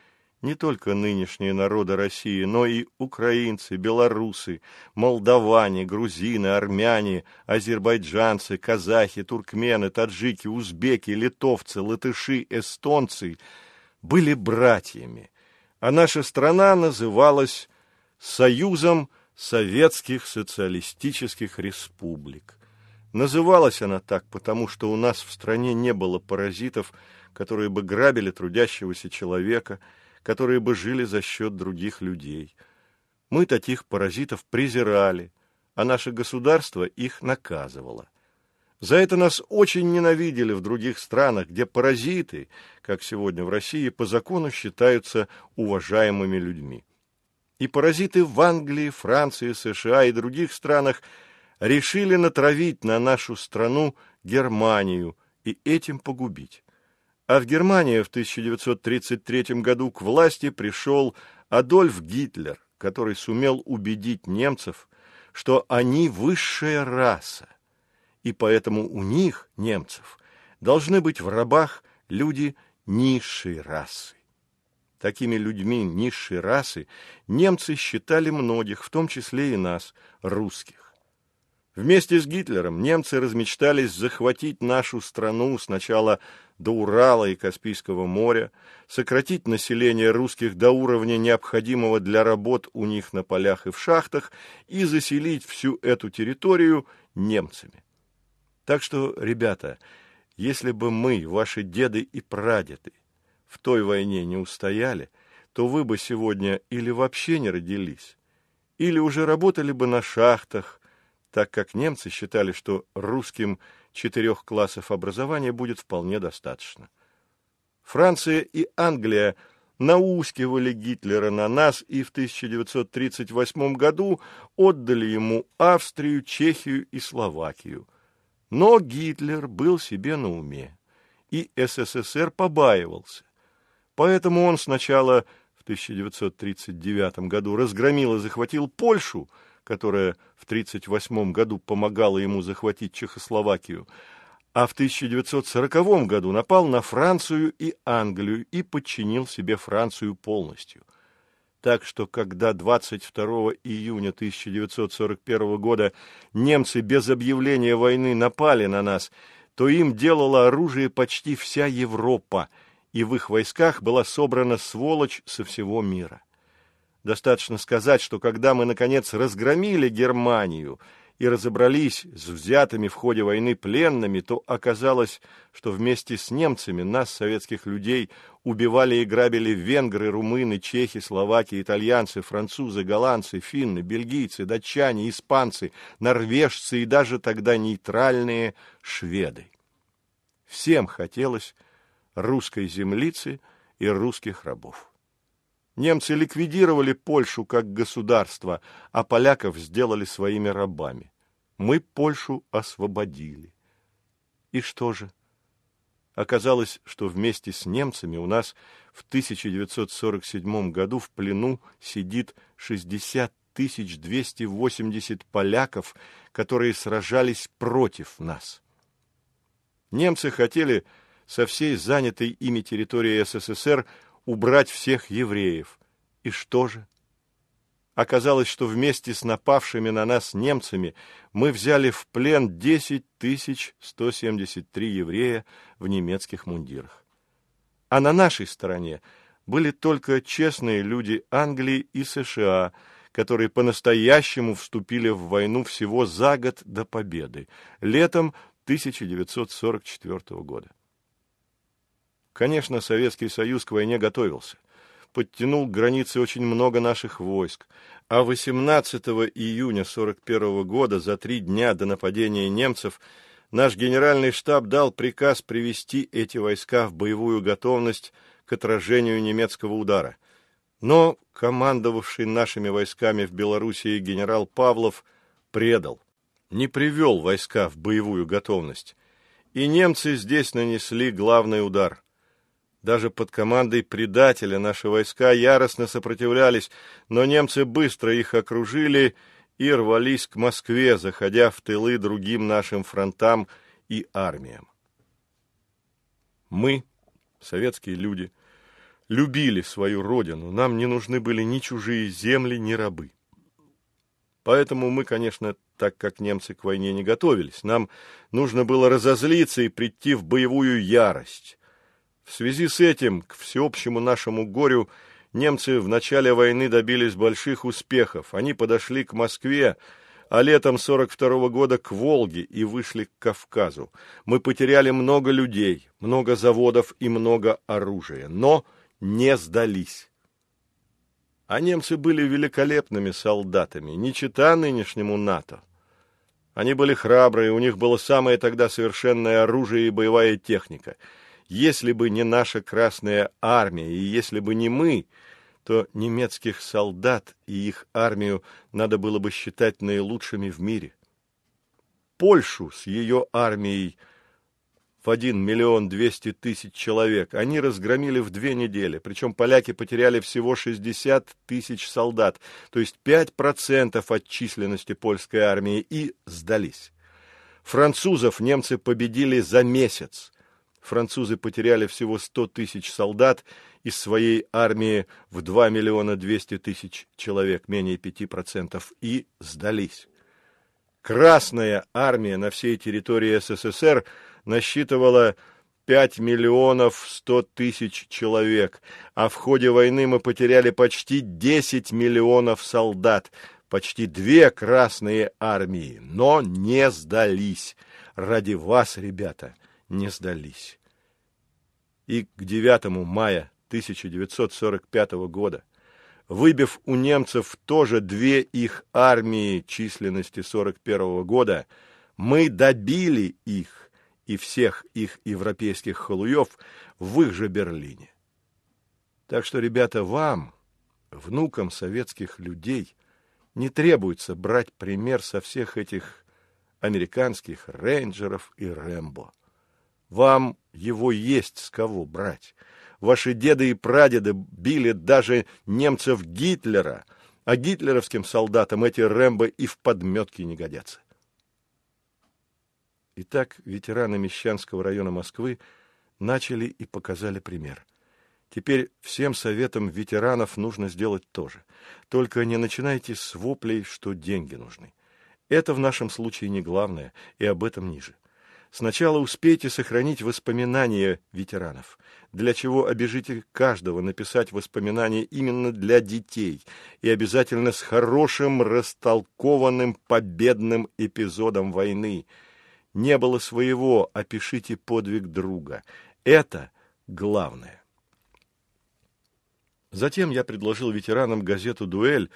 не только нынешние народы России, но и украинцы, белорусы, молдаване, грузины, армяне, азербайджанцы, казахи, туркмены, таджики, узбеки, литовцы, латыши, эстонцы, были братьями, а наша страна называлась Союзом Советских Социалистических Республик. Называлась она так, потому что у нас в стране не было паразитов, которые бы грабили трудящегося человека, которые бы жили за счет других людей. Мы таких паразитов презирали, а наше государство их наказывало. За это нас очень ненавидели в других странах, где паразиты, как сегодня в России, по закону считаются уважаемыми людьми. И паразиты в Англии, Франции, США и других странах – решили натравить на нашу страну Германию и этим погубить. А в Германии в 1933 году к власти пришел Адольф Гитлер, который сумел убедить немцев, что они высшая раса, и поэтому у них, немцев, должны быть в рабах люди низшей расы. Такими людьми низшей расы немцы считали многих, в том числе и нас, русских. Вместе с Гитлером немцы размечтались захватить нашу страну сначала до Урала и Каспийского моря, сократить население русских до уровня, необходимого для работ у них на полях и в шахтах, и заселить всю эту территорию немцами. Так что, ребята, если бы мы, ваши деды и прадеды, в той войне не устояли, то вы бы сегодня или вообще не родились, или уже работали бы на шахтах, так как немцы считали, что русским четырех классов образования будет вполне достаточно. Франция и Англия наускивали Гитлера на нас и в 1938 году отдали ему Австрию, Чехию и Словакию. Но Гитлер был себе на уме, и СССР побаивался. Поэтому он сначала в 1939 году разгромил и захватил Польшу, которая в 1938 году помогала ему захватить Чехословакию, а в 1940 году напал на Францию и Англию и подчинил себе Францию полностью. Так что, когда 22 июня 1941 года немцы без объявления войны напали на нас, то им делала оружие почти вся Европа, и в их войсках была собрана сволочь со всего мира. Достаточно сказать, что когда мы, наконец, разгромили Германию и разобрались с взятыми в ходе войны пленными, то оказалось, что вместе с немцами нас, советских людей, убивали и грабили венгры, румыны, чехи, словаки, итальянцы, французы, голландцы, финны, бельгийцы, датчане, испанцы, норвежцы и даже тогда нейтральные шведы. Всем хотелось русской землицы и русских рабов. Немцы ликвидировали Польшу как государство, а поляков сделали своими рабами. Мы Польшу освободили. И что же? Оказалось, что вместе с немцами у нас в 1947 году в плену сидит 60 280 поляков, которые сражались против нас. Немцы хотели со всей занятой ими территории СССР убрать всех евреев. И что же? Оказалось, что вместе с напавшими на нас немцами мы взяли в плен 10 173 еврея в немецких мундирах. А на нашей стороне были только честные люди Англии и США, которые по-настоящему вступили в войну всего за год до победы, летом 1944 года. Конечно, Советский Союз к войне готовился. Подтянул к границе очень много наших войск. А 18 июня 1941 года, за три дня до нападения немцев, наш генеральный штаб дал приказ привести эти войска в боевую готовность к отражению немецкого удара. Но командовавший нашими войсками в Белоруссии генерал Павлов предал, не привел войска в боевую готовность. И немцы здесь нанесли главный удар – даже под командой предателя наши войска яростно сопротивлялись, но немцы быстро их окружили и рвались к Москве, заходя в тылы другим нашим фронтам и армиям. Мы, советские люди, любили свою родину, нам не нужны были ни чужие земли, ни рабы. Поэтому мы, конечно, так как немцы к войне не готовились, нам нужно было разозлиться и прийти в боевую ярость, в связи с этим, к всеобщему нашему горю, немцы в начале войны добились больших успехов. Они подошли к Москве, а летом 42 -го года к Волге и вышли к Кавказу. Мы потеряли много людей, много заводов и много оружия, но не сдались. А немцы были великолепными солдатами, не чита нынешнему НАТО. Они были храбрые, у них было самое тогда совершенное оружие и боевая техника — если бы не наша Красная Армия, и если бы не мы, то немецких солдат и их армию надо было бы считать наилучшими в мире. Польшу с ее армией в 1 миллион 200 тысяч человек они разгромили в две недели, причем поляки потеряли всего 60 тысяч солдат, то есть 5% от численности польской армии, и сдались. Французов немцы победили за месяц, французы потеряли всего 100 тысяч солдат из своей армии в 2 миллиона 200 тысяч человек, менее 5%, и сдались. Красная армия на всей территории СССР насчитывала 5 миллионов 100 тысяч человек, а в ходе войны мы потеряли почти 10 миллионов солдат, почти две красные армии, но не сдались. Ради вас, ребята, не сдались. И к 9 мая 1945 года, выбив у немцев тоже две их армии численности 41 года, мы добили их и всех их европейских халуев в их же Берлине. Так что, ребята, вам, внукам советских людей, не требуется брать пример со всех этих американских рейнджеров и Рэмбо. Вам его есть с кого брать. Ваши деды и прадеды били даже немцев Гитлера, а гитлеровским солдатам эти Рэмбо и в подметке не годятся. Итак, ветераны Мещанского района Москвы начали и показали пример. Теперь всем советам ветеранов нужно сделать то же. Только не начинайте с воплей, что деньги нужны. Это в нашем случае не главное, и об этом ниже. Сначала успейте сохранить воспоминания ветеранов, для чего обижите каждого написать воспоминания именно для детей и обязательно с хорошим, растолкованным, победным эпизодом войны. Не было своего, опишите подвиг друга. Это главное. Затем я предложил ветеранам газету «Дуэль»,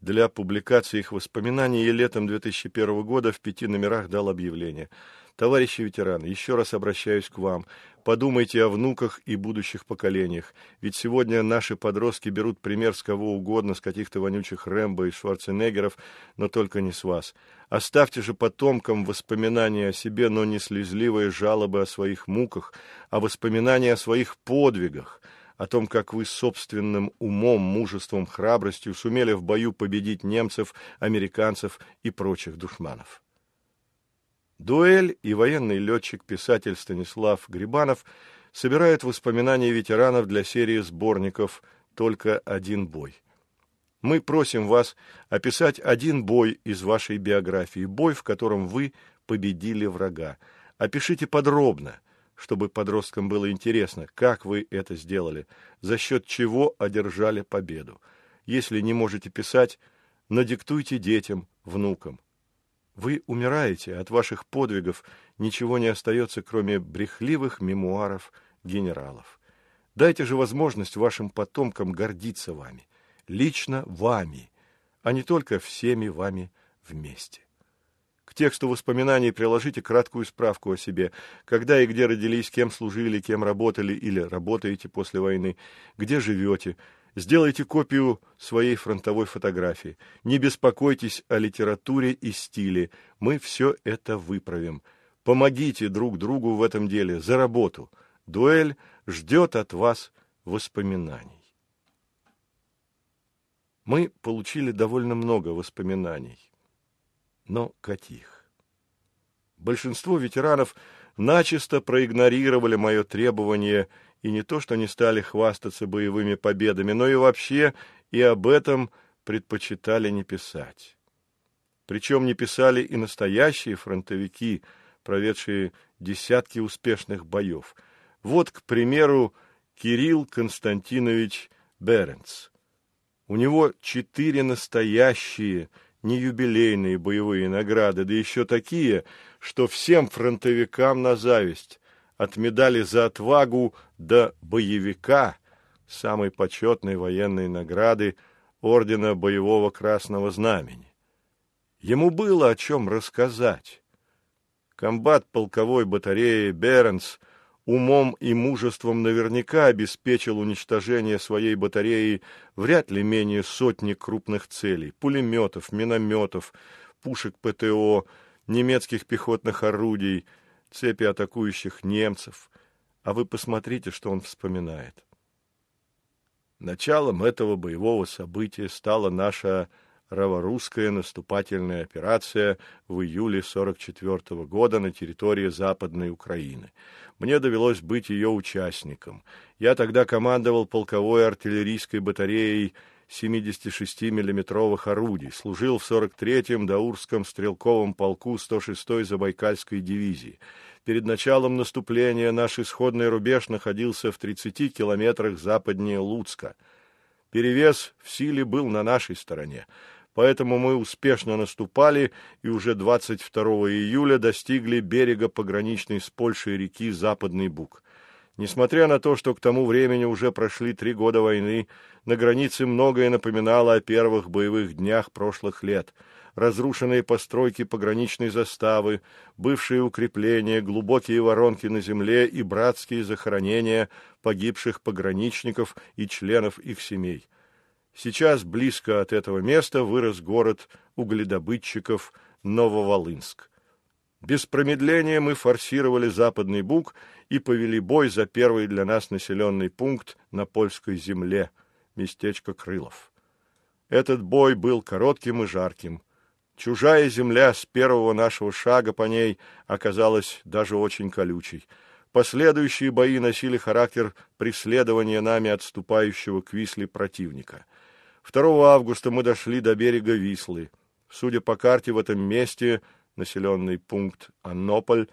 для публикации их воспоминаний и летом 2001 года в пяти номерах дал объявление – Товарищи ветераны, еще раз обращаюсь к вам. Подумайте о внуках и будущих поколениях. Ведь сегодня наши подростки берут пример с кого угодно, с каких-то вонючих Рэмбо и Шварценеггеров, но только не с вас. Оставьте же потомкам воспоминания о себе, но не слезливые жалобы о своих муках, а воспоминания о своих подвигах, о том, как вы собственным умом, мужеством, храбростью сумели в бою победить немцев, американцев и прочих душманов. Дуэль и военный летчик-писатель Станислав Грибанов собирают воспоминания ветеранов для серии сборников «Только один бой». Мы просим вас описать один бой из вашей биографии, бой, в котором вы победили врага. Опишите подробно, чтобы подросткам было интересно, как вы это сделали, за счет чего одержали победу. Если не можете писать, надиктуйте детям, внукам. Вы умираете, от ваших подвигов ничего не остается, кроме брехливых мемуаров генералов. Дайте же возможность вашим потомкам гордиться вами, лично вами, а не только всеми вами вместе. К тексту воспоминаний приложите краткую справку о себе, когда и где родились, кем служили, кем работали или работаете после войны, где живете, Сделайте копию своей фронтовой фотографии. Не беспокойтесь о литературе и стиле. Мы все это выправим. Помогите друг другу в этом деле, за работу. Дуэль ждет от вас воспоминаний. Мы получили довольно много воспоминаний. Но каких? Большинство ветеранов начисто проигнорировали мое требование – и не то, что не стали хвастаться боевыми победами, но и вообще и об этом предпочитали не писать. Причем не писали и настоящие фронтовики, проведшие десятки успешных боев. Вот, к примеру, Кирилл Константинович Беренц. У него четыре настоящие, не юбилейные боевые награды, да еще такие, что всем фронтовикам на зависть от медали за отвагу до боевика, самой почетной военной награды Ордена Боевого Красного Знамени. Ему было о чем рассказать. Комбат полковой батареи Бернс умом и мужеством наверняка обеспечил уничтожение своей батареи вряд ли менее сотни крупных целей – пулеметов, минометов, пушек ПТО, немецких пехотных орудий – цепи атакующих немцев, а вы посмотрите, что он вспоминает. Началом этого боевого события стала наша раворусская наступательная операция в июле 44 -го года на территории Западной Украины. Мне довелось быть ее участником. Я тогда командовал полковой артиллерийской батареей 76-миллиметровых орудий, служил в 43-м Даурском стрелковом полку 106-й Забайкальской дивизии. Перед началом наступления наш исходный рубеж находился в 30 километрах западнее Луцка. Перевес в силе был на нашей стороне, поэтому мы успешно наступали и уже 22 июля достигли берега пограничной с Польшей реки Западный Буг. Несмотря на то, что к тому времени уже прошли три года войны, на границе многое напоминало о первых боевых днях прошлых лет. Разрушенные постройки пограничной заставы, бывшие укрепления, глубокие воронки на земле и братские захоронения погибших пограничников и членов их семей. Сейчас близко от этого места вырос город угледобытчиков Нововолынск. Без промедления мы форсировали Западный Буг и повели бой за первый для нас населенный пункт на польской земле, местечко Крылов. Этот бой был коротким и жарким. Чужая земля с первого нашего шага по ней оказалась даже очень колючей. Последующие бои носили характер преследования нами отступающего к Висле противника. 2 августа мы дошли до берега Вислы. Судя по карте, в этом месте населенный пункт Аннополь,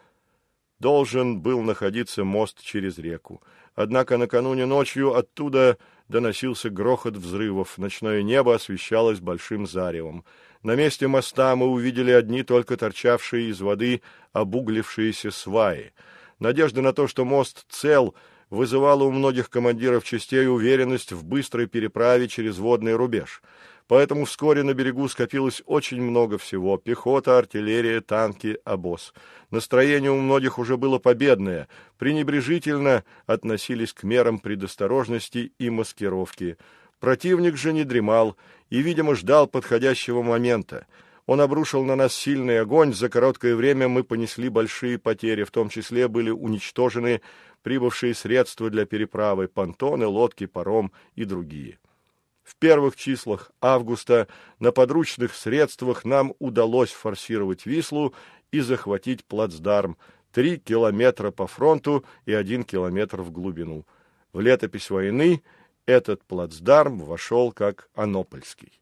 должен был находиться мост через реку. Однако накануне ночью оттуда доносился грохот взрывов, ночное небо освещалось большим заревом. На месте моста мы увидели одни только торчавшие из воды обуглившиеся сваи. Надежда на то, что мост цел, вызывала у многих командиров частей уверенность в быстрой переправе через водный рубеж — Поэтому вскоре на берегу скопилось очень много всего – пехота, артиллерия, танки, обоз. Настроение у многих уже было победное, пренебрежительно относились к мерам предосторожности и маскировки. Противник же не дремал и, видимо, ждал подходящего момента. Он обрушил на нас сильный огонь, за короткое время мы понесли большие потери, в том числе были уничтожены прибывшие средства для переправы, понтоны, лодки, паром и другие. В первых числах августа на подручных средствах нам удалось форсировать Вислу и захватить плацдарм три километра по фронту и один километр в глубину. В летопись войны этот плацдарм вошел как Анопольский.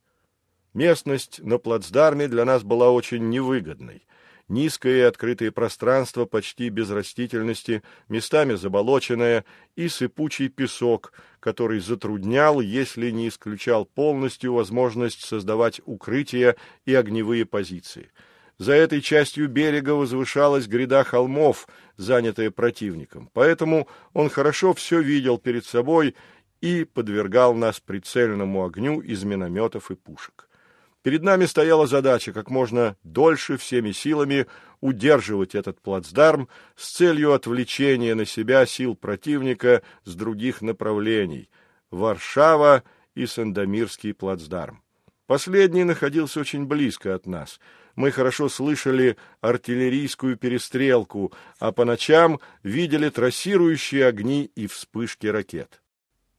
Местность на плацдарме для нас была очень невыгодной низкое и открытое пространство почти без растительности, местами заболоченное, и сыпучий песок, который затруднял, если не исключал полностью возможность создавать укрытия и огневые позиции. За этой частью берега возвышалась гряда холмов, занятая противником, поэтому он хорошо все видел перед собой и подвергал нас прицельному огню из минометов и пушек. Перед нами стояла задача как можно дольше всеми силами удерживать этот плацдарм с целью отвлечения на себя сил противника с других направлений – Варшава и Сандомирский плацдарм. Последний находился очень близко от нас. Мы хорошо слышали артиллерийскую перестрелку, а по ночам видели трассирующие огни и вспышки ракет.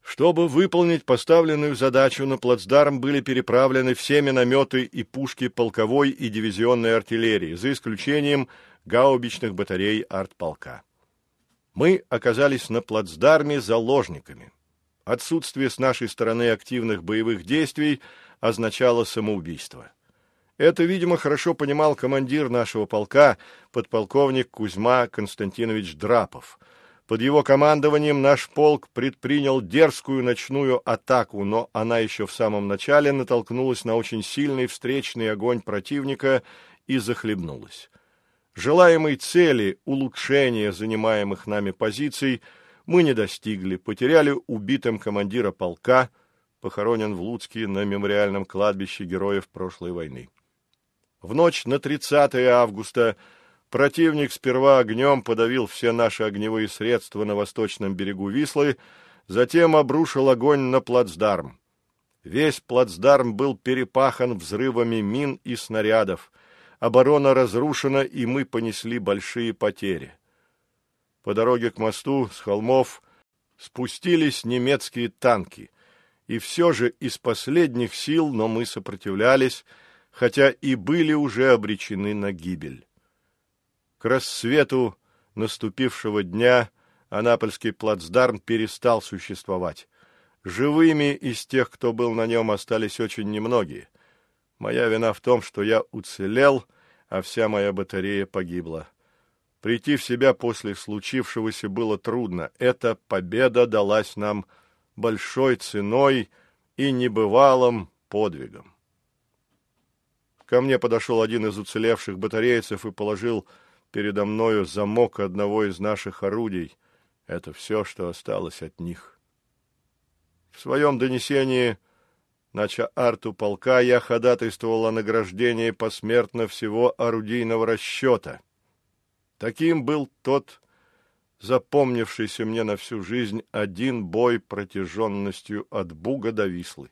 Чтобы выполнить поставленную задачу, на плацдарм были переправлены все минометы и пушки полковой и дивизионной артиллерии, за исключением гаубичных батарей артполка. Мы оказались на плацдарме заложниками. Отсутствие с нашей стороны активных боевых действий означало самоубийство. Это, видимо, хорошо понимал командир нашего полка, подполковник Кузьма Константинович Драпов – под его командованием наш полк предпринял дерзкую ночную атаку, но она еще в самом начале натолкнулась на очень сильный встречный огонь противника и захлебнулась. Желаемой цели улучшения занимаемых нами позиций мы не достигли, потеряли убитым командира полка, похоронен в Луцке на мемориальном кладбище героев прошлой войны. В ночь на 30 августа Противник сперва огнем подавил все наши огневые средства на восточном берегу Вислы, затем обрушил огонь на плацдарм. Весь плацдарм был перепахан взрывами мин и снарядов. Оборона разрушена, и мы понесли большие потери. По дороге к мосту с холмов спустились немецкие танки. И все же из последних сил, но мы сопротивлялись, хотя и были уже обречены на гибель. К рассвету наступившего дня Анапольский плацдарм перестал существовать. Живыми из тех, кто был на нем, остались очень немногие. Моя вина в том, что я уцелел, а вся моя батарея погибла. Прийти в себя после случившегося было трудно. Эта победа далась нам большой ценой и небывалым подвигом. Ко мне подошел один из уцелевших батарейцев и положил передо мною замок одного из наших орудий. Это все, что осталось от них. В своем донесении нача арту полка я ходатайствовал о награждении посмертно всего орудийного расчета. Таким был тот запомнившийся мне на всю жизнь один бой протяженностью от Буга до Вислы.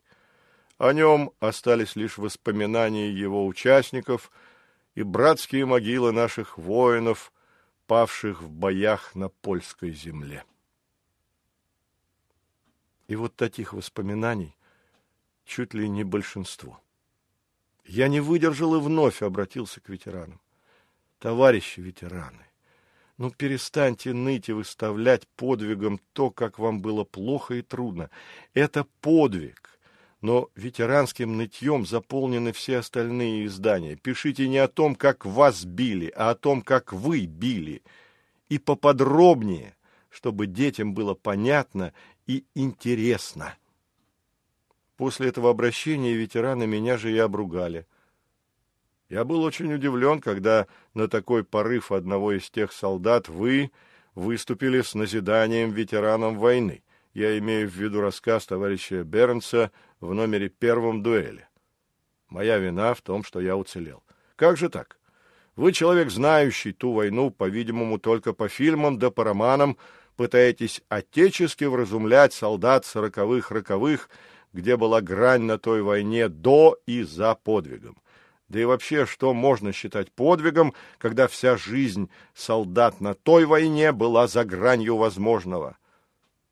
О нем остались лишь воспоминания его участников — и братские могилы наших воинов, павших в боях на польской земле. И вот таких воспоминаний чуть ли не большинство. Я не выдержал и вновь обратился к ветеранам. Товарищи ветераны, ну перестаньте ныть и выставлять подвигом то, как вам было плохо и трудно. Это подвиг, но ветеранским нытьем заполнены все остальные издания. Пишите не о том, как вас били, а о том, как вы били. и поподробнее, чтобы детям было понятно и интересно. После этого обращения ветераны меня же и обругали. Я был очень удивлен, когда на такой порыв одного из тех солдат вы выступили с назиданием ветеранам войны. Я имею в виду рассказ товарища Бернса в номере первом дуэли. Моя вина в том, что я уцелел. Как же так? Вы человек, знающий ту войну, по-видимому, только по фильмам да по романам, пытаетесь отечески вразумлять солдат сороковых-роковых, где была грань на той войне до и за подвигом. Да и вообще, что можно считать подвигом, когда вся жизнь солдат на той войне была за гранью возможного?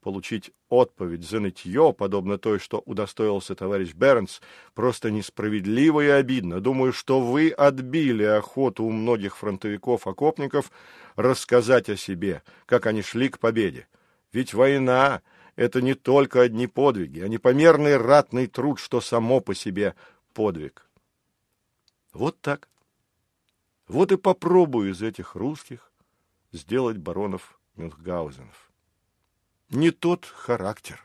Получить отповедь за нытье, подобно той, что удостоился товарищ Бернс, просто несправедливо и обидно. Думаю, что вы отбили охоту у многих фронтовиков-окопников рассказать о себе, как они шли к победе. Ведь война — это не только одни подвиги, а непомерный ратный труд, что само по себе подвиг. Вот так. Вот и попробую из этих русских сделать баронов Мюнхгаузенов. Не тот характер.